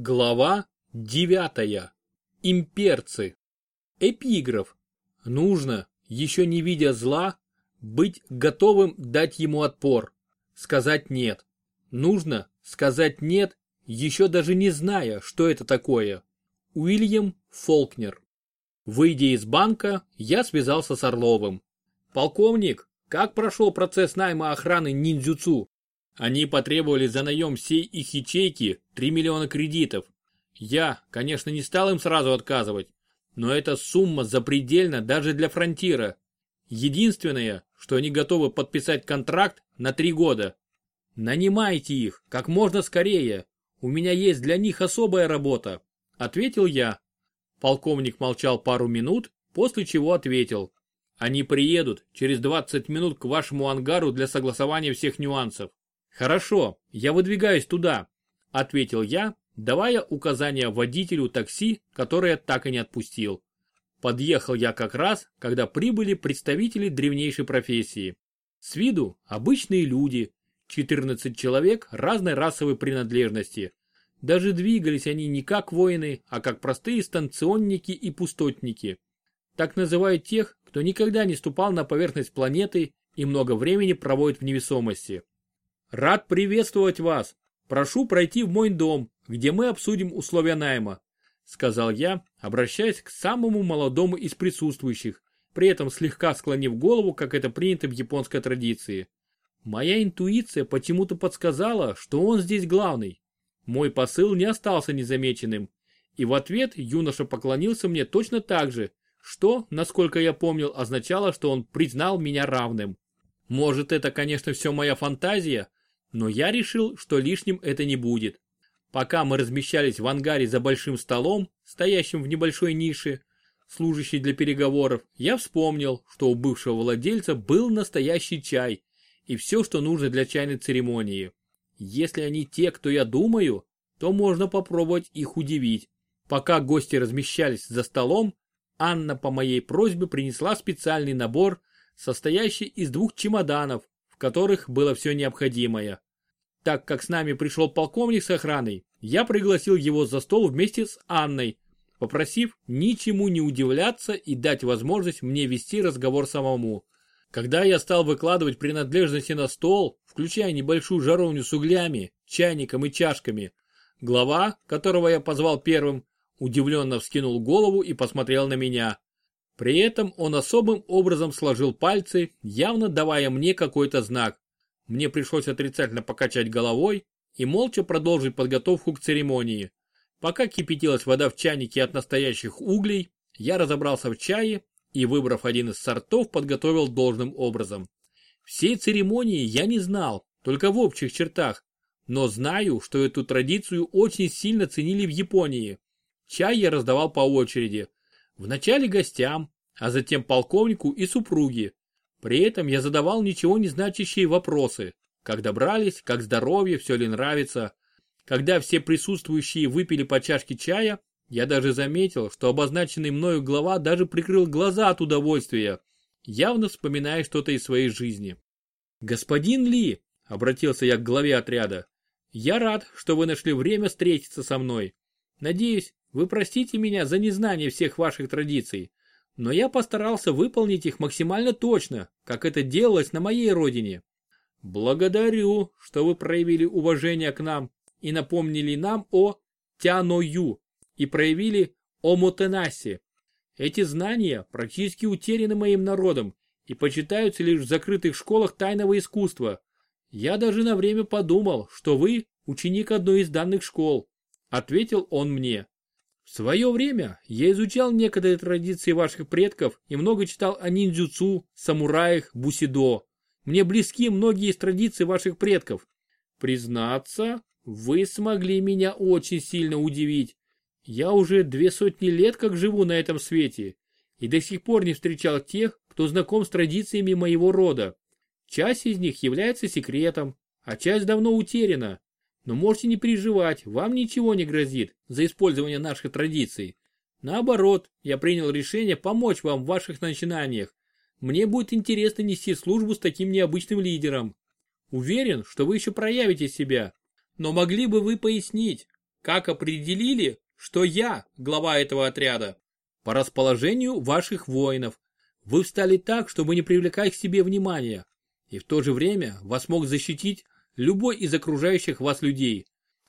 Глава девятая. Имперцы. Эпиграф. Нужно, еще не видя зла, быть готовым дать ему отпор. Сказать нет. Нужно сказать нет, еще даже не зная, что это такое. Уильям Фолкнер. Выйдя из банка, я связался с Орловым. Полковник, как прошел процесс найма охраны ниндзюцу? Они потребовали за наем всей их ячейки 3 миллиона кредитов. Я, конечно, не стал им сразу отказывать, но эта сумма запредельна даже для фронтира. Единственное, что они готовы подписать контракт на 3 года. Нанимайте их как можно скорее. У меня есть для них особая работа, ответил я. Полковник молчал пару минут, после чего ответил. Они приедут через 20 минут к вашему ангару для согласования всех нюансов. «Хорошо, я выдвигаюсь туда», — ответил я, давая указания водителю такси, которое так и не отпустил. Подъехал я как раз, когда прибыли представители древнейшей профессии. С виду обычные люди, 14 человек разной расовой принадлежности. Даже двигались они не как воины, а как простые станционники и пустотники. Так называют тех, кто никогда не ступал на поверхность планеты и много времени проводит в невесомости. Рад приветствовать вас. Прошу пройти в мой дом, где мы обсудим условия найма, сказал я, обращаясь к самому молодому из присутствующих, при этом слегка склонив голову, как это принято в японской традиции. Моя интуиция почему-то подсказала, что он здесь главный. Мой посыл не остался незамеченным, и в ответ юноша поклонился мне точно так же, что, насколько я помнил, означало, что он признал меня равным. Может, это, конечно, все моя фантазия, но я решил, что лишним это не будет. Пока мы размещались в ангаре за большим столом, стоящим в небольшой нише, служащей для переговоров, я вспомнил, что у бывшего владельца был настоящий чай и все, что нужно для чайной церемонии. Если они те, кто я думаю, то можно попробовать их удивить. Пока гости размещались за столом, Анна по моей просьбе принесла специальный набор, состоящий из двух чемоданов, в которых было все необходимое. Так как с нами пришел полковник с охраной, я пригласил его за стол вместе с Анной, попросив ничему не удивляться и дать возможность мне вести разговор самому. Когда я стал выкладывать принадлежности на стол, включая небольшую жаровню с углями, чайником и чашками, глава, которого я позвал первым, удивленно вскинул голову и посмотрел на меня. При этом он особым образом сложил пальцы, явно давая мне какой-то знак. Мне пришлось отрицательно покачать головой и молча продолжить подготовку к церемонии. Пока кипятилась вода в чайнике от настоящих углей, я разобрался в чае и, выбрав один из сортов, подготовил должным образом. Всей церемонии я не знал, только в общих чертах, но знаю, что эту традицию очень сильно ценили в Японии. Чай я раздавал по очереди, Вначале гостям, а затем полковнику и супруге. При этом я задавал ничего не значащие вопросы. Как добрались, как здоровье, все ли нравится. Когда все присутствующие выпили по чашке чая, я даже заметил, что обозначенный мною глава даже прикрыл глаза от удовольствия, явно вспоминая что-то из своей жизни. «Господин Ли», — обратился я к главе отряда, — «я рад, что вы нашли время встретиться со мной. Надеюсь, вы простите меня за незнание всех ваших традиций, но я постарался выполнить их максимально точно, как это делалось на моей родине. Благодарю, что вы проявили уважение к нам и напомнили нам о Тяною и проявили о Мотенасе. Эти знания практически утеряны моим народом и почитаются лишь в закрытых школах тайного искусства. Я даже на время подумал, что вы ученик одной из данных школ, ответил он мне. В свое время я изучал некоторые традиции ваших предков и много читал о ниндзюцу, самураях, бусидо. Мне близки многие из традиций ваших предков. Признаться, вы смогли меня очень сильно удивить. Я уже две сотни лет как живу на этом свете и до сих пор не встречал тех, кто знаком с традициями моего рода. Часть из них является секретом, а часть давно утеряна. Но можете не переживать, вам ничего не грозит за использование наших традиций. Наоборот, я принял решение помочь вам в ваших начинаниях. Мне будет интересно нести службу с таким необычным лидером. Уверен, что вы еще проявите себя. Но могли бы вы пояснить, Как определили, что я глава этого отряда? По расположению ваших воинов. Вы встали так, чтобы не привлекать к себе внимания. И в то же время вас мог защитить любой из окружающих вас людей.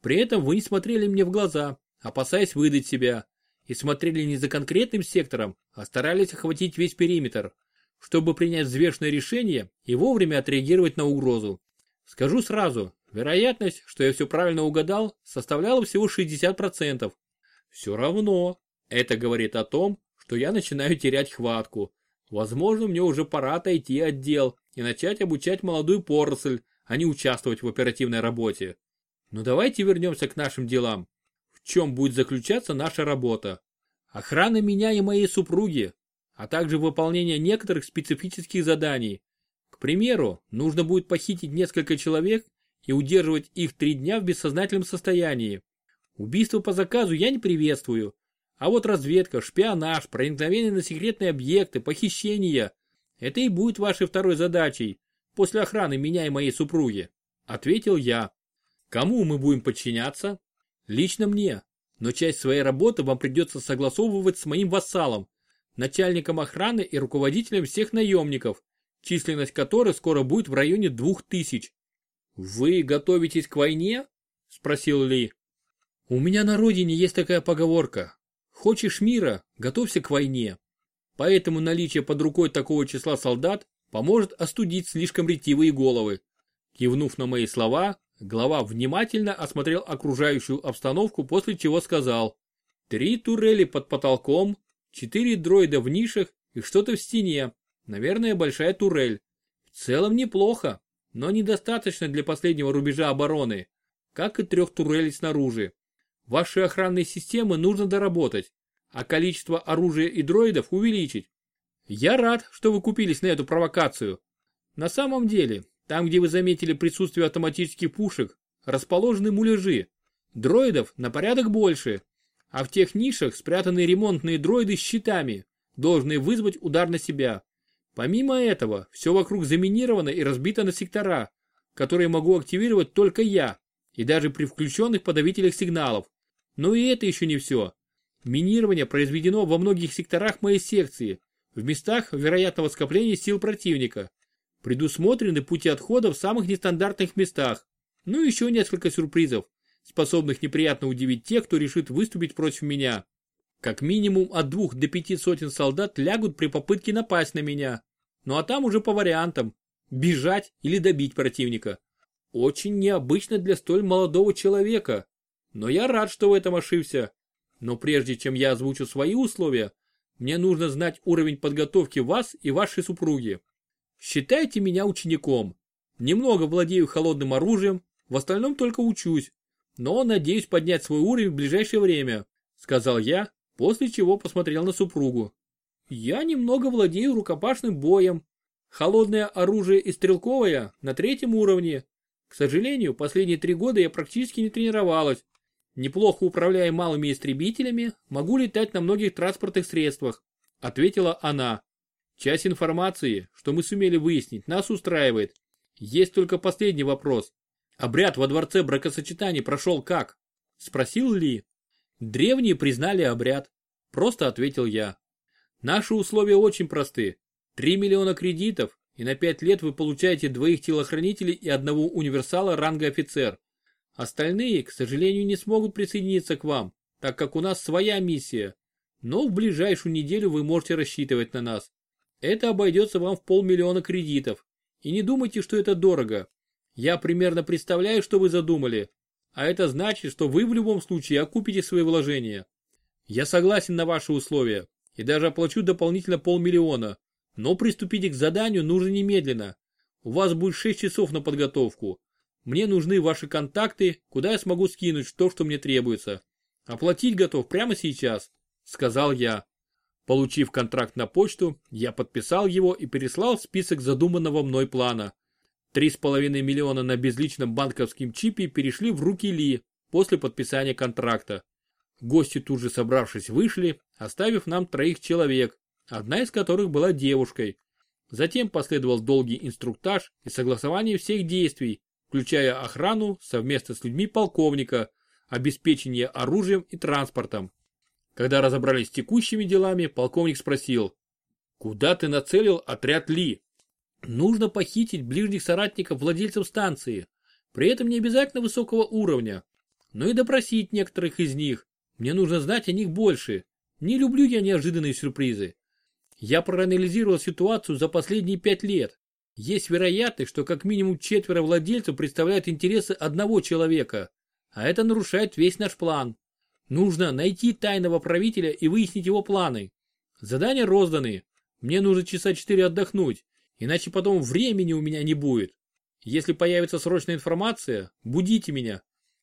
При этом вы не смотрели мне в глаза, опасаясь выдать себя, и смотрели не за конкретным сектором, а старались охватить весь периметр, чтобы принять взвешенное решение и вовремя отреагировать на угрозу. Скажу сразу, вероятность, что я все правильно угадал, составляла всего 60%. Все равно, это говорит о том, что я начинаю терять хватку. Возможно, мне уже пора отойти от дел и начать обучать молодую поросль, а не участвовать в оперативной работе. Но давайте вернемся к нашим делам. В чем будет заключаться наша работа? Охрана меня и моей супруги, а также выполнение некоторых специфических заданий. К примеру, нужно будет похитить несколько человек и удерживать их три дня в бессознательном состоянии. Убийство по заказу я не приветствую. А вот разведка, шпионаж, проникновение на секретные объекты, похищения – это и будет вашей второй задачей после охраны меня и моей супруги? Ответил я. Кому мы будем подчиняться? Лично мне. Но часть своей работы вам придется согласовывать с моим вассалом, начальником охраны и руководителем всех наемников, численность которых скоро будет в районе двух тысяч. Вы готовитесь к войне? Спросил Ли. У меня на родине есть такая поговорка. Хочешь мира, готовься к войне. Поэтому наличие под рукой такого числа солдат поможет остудить слишком ретивые головы. Кивнув на мои слова, глава внимательно осмотрел окружающую обстановку, после чего сказал. Три турели под потолком, четыре дроида в нишах и что-то в стене. Наверное, большая турель. В целом неплохо, но недостаточно для последнего рубежа обороны, как и трех турелей снаружи. Ваши охранные системы нужно доработать, а количество оружия и дроидов увеличить. Я рад, что вы купились на эту провокацию. На самом деле, там, где вы заметили присутствие автоматических пушек, расположены муляжи. Дроидов на порядок больше, а в тех нишах спрятаны ремонтные дроиды с щитами, должные вызвать удар на себя. Помимо этого, все вокруг заминировано и разбито на сектора, которые могу активировать только я, и даже при включенных подавителях сигналов. Но и это еще не все. Минирование произведено во многих секторах моей секции, в местах вероятного скопления сил противника. Предусмотрены пути отхода в самых нестандартных местах. Ну и еще несколько сюрпризов, способных неприятно удивить тех, кто решит выступить против меня. Как минимум от двух до пяти сотен солдат лягут при попытке напасть на меня. Ну а там уже по вариантам. Бежать или добить противника. Очень необычно для столь молодого человека. Но я рад, что в этом ошибся. Но прежде чем я озвучу свои условия, мне нужно знать уровень подготовки вас и вашей супруги. Считайте меня учеником. Немного владею холодным оружием, в остальном только учусь. Но надеюсь поднять свой уровень в ближайшее время, сказал я, после чего посмотрел на супругу. Я немного владею рукопашным боем. Холодное оружие и стрелковое на третьем уровне. К сожалению, последние три года я практически не тренировалась, Неплохо управляя малыми истребителями, могу летать на многих транспортных средствах, ответила она. Часть информации, что мы сумели выяснить, нас устраивает. Есть только последний вопрос. Обряд во дворце бракосочетаний прошел как? Спросил Ли. Древние признали обряд. Просто ответил я. Наши условия очень просты. 3 миллиона кредитов, и на 5 лет вы получаете двоих телохранителей и одного универсала ранга офицер. Остальные, к сожалению, не смогут присоединиться к вам, так как у нас своя миссия. Но в ближайшую неделю вы можете рассчитывать на нас. Это обойдется вам в полмиллиона кредитов. И не думайте, что это дорого. Я примерно представляю, что вы задумали. А это значит, что вы в любом случае окупите свои вложения. Я согласен на ваши условия и даже оплачу дополнительно полмиллиона. Но приступите к заданию нужно немедленно. У вас будет 6 часов на подготовку. Мне нужны ваши контакты, куда я смогу скинуть то, что мне требуется. Оплатить готов прямо сейчас, сказал я. Получив контракт на почту, я подписал его и переслал список задуманного мной плана. Три с половиной миллиона на безличном банковском чипе перешли в руки Ли после подписания контракта. Гости тут же собравшись вышли, оставив нам троих человек, одна из которых была девушкой. Затем последовал долгий инструктаж и согласование всех действий, включая охрану совместно с людьми полковника, обеспечение оружием и транспортом. Когда разобрались с текущими делами, полковник спросил, «Куда ты нацелил отряд Ли?» «Нужно похитить ближних соратников владельцев станции, при этом не обязательно высокого уровня, но и допросить некоторых из них. Мне нужно знать о них больше. Не люблю я неожиданные сюрпризы. Я проанализировал ситуацию за последние пять лет. Есть вероятность, что как минимум четверо владельцев представляют интересы одного человека, а это нарушает весь наш план. Нужно найти тайного правителя и выяснить его планы. Задания розданы. Мне нужно часа четыре отдохнуть, иначе потом времени у меня не будет. Если появится срочная информация, будите меня,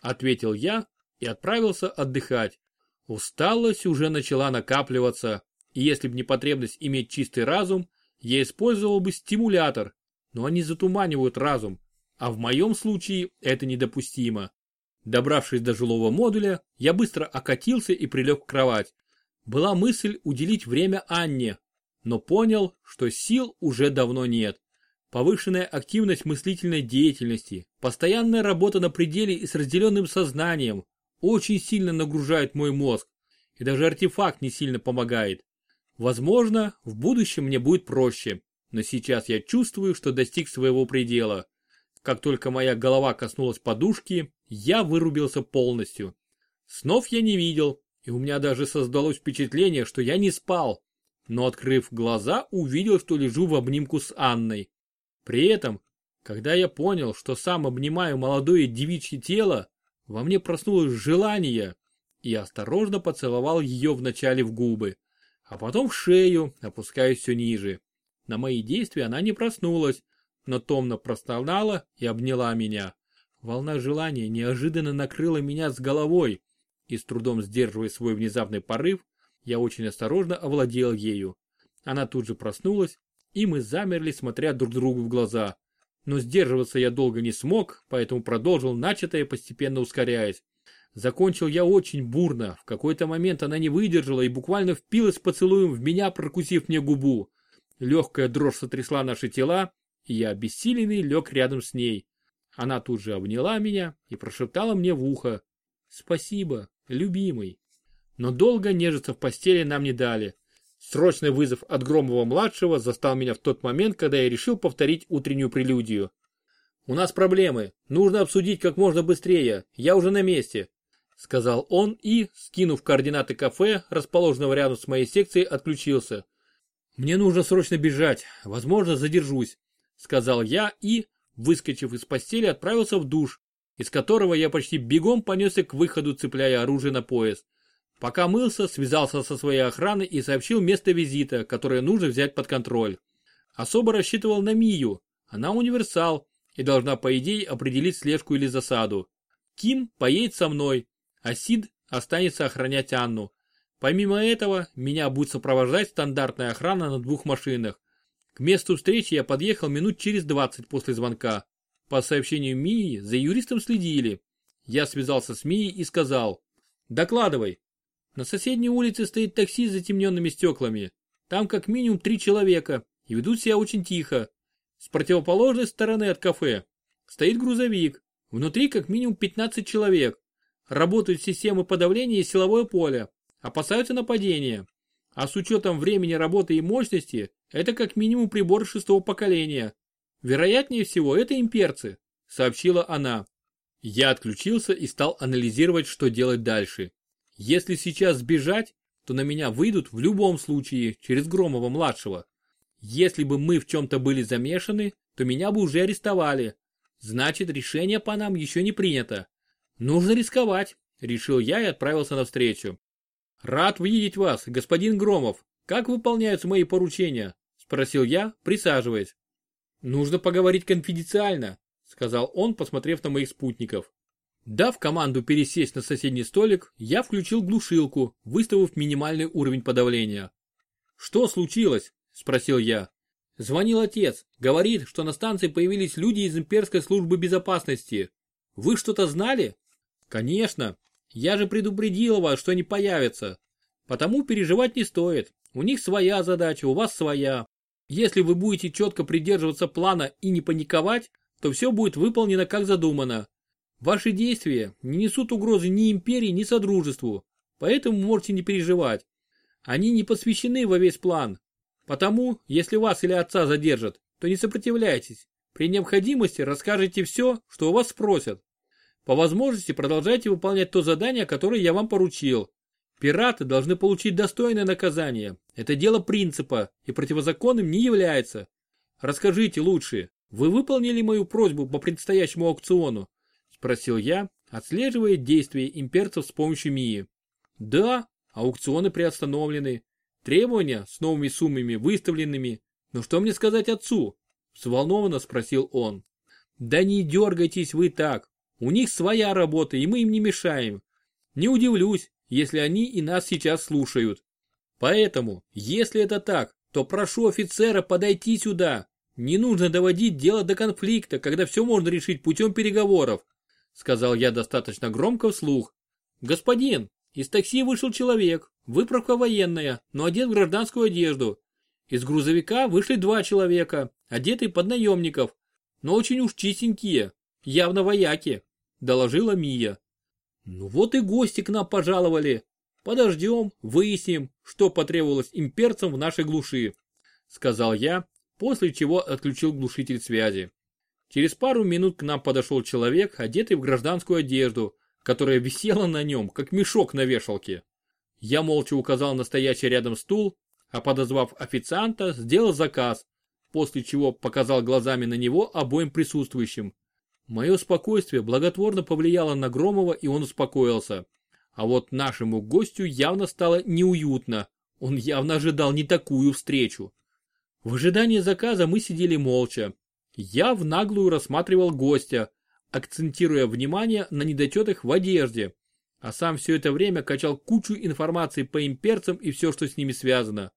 ответил я и отправился отдыхать. Усталость уже начала накапливаться, и если бы не потребность иметь чистый разум, я использовал бы стимулятор, но они затуманивают разум, а в моем случае это недопустимо. Добравшись до жилого модуля, я быстро окатился и прилег в кровать. Была мысль уделить время Анне, но понял, что сил уже давно нет. Повышенная активность мыслительной деятельности, постоянная работа на пределе и с разделенным сознанием очень сильно нагружает мой мозг, и даже артефакт не сильно помогает. Возможно, в будущем мне будет проще, но сейчас я чувствую, что достиг своего предела. Как только моя голова коснулась подушки, я вырубился полностью. Снов я не видел, и у меня даже создалось впечатление, что я не спал. Но открыв глаза, увидел, что лежу в обнимку с Анной. При этом, когда я понял, что сам обнимаю молодое девичье тело, во мне проснулось желание, и осторожно поцеловал ее вначале в губы, а потом в шею, опускаясь все ниже. На мои действия она не проснулась, но томно простонала и обняла меня. Волна желания неожиданно накрыла меня с головой, и с трудом сдерживая свой внезапный порыв, я очень осторожно овладел ею. Она тут же проснулась, и мы замерли, смотря друг другу в глаза. Но сдерживаться я долго не смог, поэтому продолжил начатое, постепенно ускоряясь. Закончил я очень бурно, в какой-то момент она не выдержала и буквально впилась поцелуем в меня, прокусив мне губу. Легкая дрожь сотрясла наши тела, и я обессиленный лег рядом с ней. Она тут же обняла меня и прошептала мне в ухо. «Спасибо, любимый». Но долго нежиться в постели нам не дали. Срочный вызов от Громова-младшего застал меня в тот момент, когда я решил повторить утреннюю прелюдию. «У нас проблемы. Нужно обсудить как можно быстрее. Я уже на месте», — сказал он и, скинув координаты кафе, расположенного рядом с моей секцией, отключился. «Мне нужно срочно бежать. Возможно, задержусь», — сказал я и, выскочив из постели, отправился в душ, из которого я почти бегом понесся к выходу, цепляя оружие на пояс. Пока мылся, связался со своей охраной и сообщил место визита, которое нужно взять под контроль. Особо рассчитывал на Мию, она универсал и должна по идее определить слежку или засаду. Ким поедет со мной, а Сид останется охранять Анну. Помимо этого, меня будет сопровождать стандартная охрана на двух машинах. К месту встречи я подъехал минут через 20 после звонка. По сообщению Мии, за юристом следили. Я связался с Мией и сказал, «Докладывай, на соседней улице стоит такси с затемненными стеклами. Там как минимум три человека и ведут себя очень тихо. С противоположной стороны от кафе стоит грузовик. Внутри как минимум 15 человек. Работают системы подавления и силовое поле. Опасаются нападения. А с учетом времени работы и мощности, это как минимум прибор шестого поколения. Вероятнее всего, это имперцы, сообщила она. Я отключился и стал анализировать, что делать дальше. Если сейчас сбежать, то на меня выйдут в любом случае через Громова-младшего. Если бы мы в чем-то были замешаны, то меня бы уже арестовали. Значит, решение по нам еще не принято. Нужно рисковать, решил я и отправился навстречу. Рад видеть вас, господин Громов. Как выполняются мои поручения? Спросил я, присаживаясь. Нужно поговорить конфиденциально, сказал он, посмотрев на моих спутников. Дав команду пересесть на соседний столик, я включил глушилку, выставив минимальный уровень подавления. «Что случилось?» – спросил я. Звонил отец, говорит, что на станции появились люди из имперской службы безопасности. Вы что-то знали? Конечно. Я же предупредил вас, что они появятся. Потому переживать не стоит. У них своя задача, у вас своя. Если вы будете четко придерживаться плана и не паниковать, то все будет выполнено как задумано. Ваши действия не несут угрозы ни империи, ни содружеству, поэтому можете не переживать. Они не посвящены во весь план. Потому, если вас или отца задержат, то не сопротивляйтесь. При необходимости расскажите все, что у вас спросят. По возможности продолжайте выполнять то задание, которое я вам поручил. Пираты должны получить достойное наказание. Это дело принципа и противозаконным не является. Расскажите лучше, вы выполнили мою просьбу по предстоящему аукциону? Спросил я, отслеживая действия имперцев с помощью МИИ. Да, аукционы приостановлены. Требования с новыми суммами выставленными. Но что мне сказать отцу? Взволнованно спросил он. Да не дергайтесь вы так. У них своя работа, и мы им не мешаем. Не удивлюсь, если они и нас сейчас слушают. Поэтому, если это так, то прошу офицера подойти сюда. Не нужно доводить дело до конфликта, когда все можно решить путем переговоров, сказал я достаточно громко вслух. Господин, из такси вышел человек, выправка военная, но одет в гражданскую одежду. Из грузовика вышли два человека, одетые под наемников, но очень уж чистенькие, явно вояки, доложила Мия. Ну вот и гости к нам пожаловали. Подождем, выясним, что потребовалось имперцам в нашей глуши, сказал я, после чего отключил глушитель связи. Через пару минут к нам подошел человек, одетый в гражданскую одежду, которая висела на нем, как мешок на вешалке. Я молча указал на стоящий рядом стул, а подозвав официанта, сделал заказ, после чего показал глазами на него обоим присутствующим. Мое спокойствие благотворно повлияло на Громова и он успокоился. А вот нашему гостю явно стало неуютно. Он явно ожидал не такую встречу. В ожидании заказа мы сидели молча. Я в наглую рассматривал гостя, акцентируя внимание на недочетах в одежде, а сам все это время качал кучу информации по имперцам и все, что с ними связано.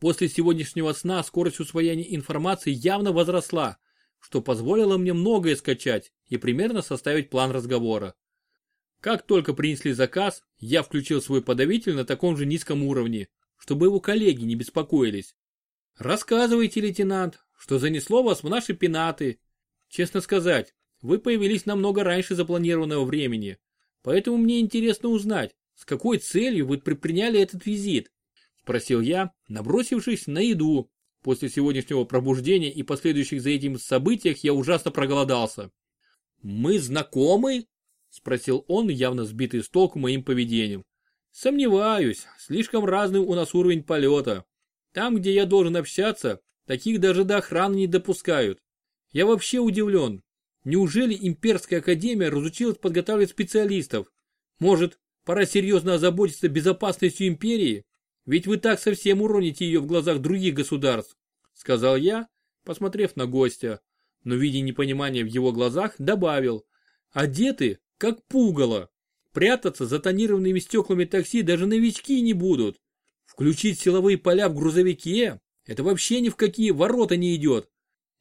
После сегодняшнего сна скорость усвоения информации явно возросла, что позволило мне многое скачать и примерно составить план разговора. Как только принесли заказ, я включил свой подавитель на таком же низком уровне, чтобы его коллеги не беспокоились. Рассказывайте, лейтенант, что занесло вас в наши пенаты. Честно сказать, вы появились намного раньше запланированного времени, поэтому мне интересно узнать, с какой целью вы предприняли этот визит? Спросил я, набросившись на еду, После сегодняшнего пробуждения и последующих за этим событиях я ужасно проголодался. «Мы знакомы?» – спросил он, явно сбитый с толку моим поведением. «Сомневаюсь, слишком разный у нас уровень полета. Там, где я должен общаться, таких даже до охраны не допускают. Я вообще удивлен. Неужели имперская академия разучилась подготавливать специалистов? Может, пора серьезно озаботиться безопасностью империи? Ведь вы так совсем уроните ее в глазах других государств, сказал я, посмотрев на гостя, но видя непонимание в его глазах, добавил, одеты, как пугало. Прятаться за тонированными стеклами такси даже новички не будут. Включить силовые поля в грузовике – это вообще ни в какие ворота не идет.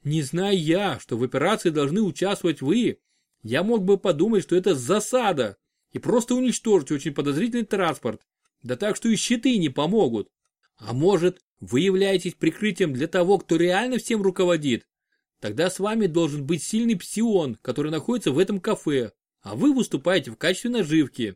Не зная я, что в операции должны участвовать вы, я мог бы подумать, что это засада и просто уничтожить очень подозрительный транспорт. Да так, что и щиты не помогут. А может, вы являетесь прикрытием для того, кто реально всем руководит? Тогда с вами должен быть сильный псион, который находится в этом кафе, а вы выступаете в качестве наживки.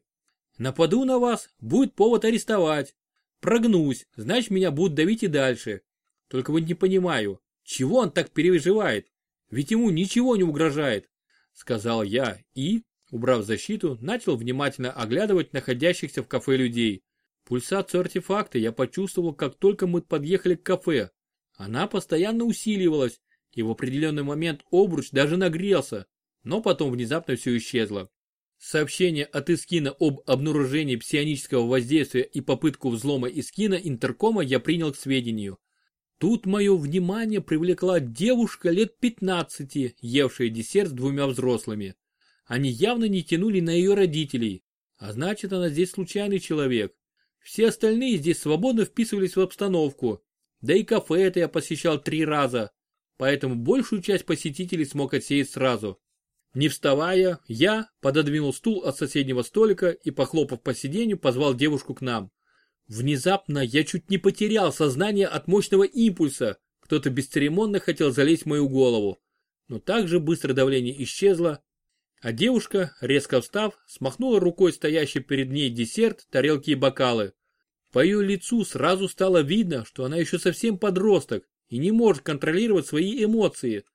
Нападу на вас, будет повод арестовать. Прогнусь, значит меня будут давить и дальше. Только вот не понимаю, чего он так переживает? Ведь ему ничего не угрожает. Сказал я и, убрав защиту, начал внимательно оглядывать находящихся в кафе людей. Пульсацию артефакта я почувствовал, как только мы подъехали к кафе. Она постоянно усиливалась, и в определенный момент обруч даже нагрелся, но потом внезапно все исчезло. Сообщение от Искина об обнаружении псионического воздействия и попытку взлома Искина интеркома я принял к сведению. Тут мое внимание привлекла девушка лет 15, евшая десерт с двумя взрослыми. Они явно не тянули на ее родителей, а значит она здесь случайный человек. Все остальные здесь свободно вписывались в обстановку. Да и кафе это я посещал три раза, поэтому большую часть посетителей смог отсеять сразу. Не вставая, я пододвинул стул от соседнего столика и, похлопав по сиденью, позвал девушку к нам. Внезапно я чуть не потерял сознание от мощного импульса. Кто-то бесцеремонно хотел залезть в мою голову. Но также быстро давление исчезло. А девушка, резко встав, смахнула рукой стоящий перед ней десерт, тарелки и бокалы. По ее лицу сразу стало видно, что она еще совсем подросток и не может контролировать свои эмоции.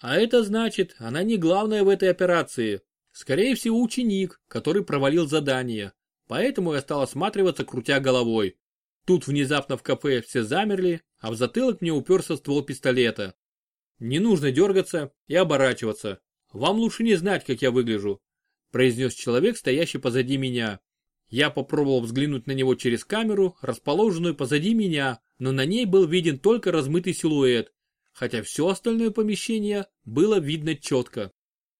А это значит, она не главная в этой операции. Скорее всего, ученик, который провалил задание. Поэтому я стал осматриваться, крутя головой. Тут внезапно в кафе все замерли, а в затылок мне уперся ствол пистолета. Не нужно дергаться и оборачиваться. Вам лучше не знать, как я выгляжу, произнес человек, стоящий позади меня. Я попробовал взглянуть на него через камеру, расположенную позади меня, но на ней был виден только размытый силуэт, хотя все остальное помещение было видно четко.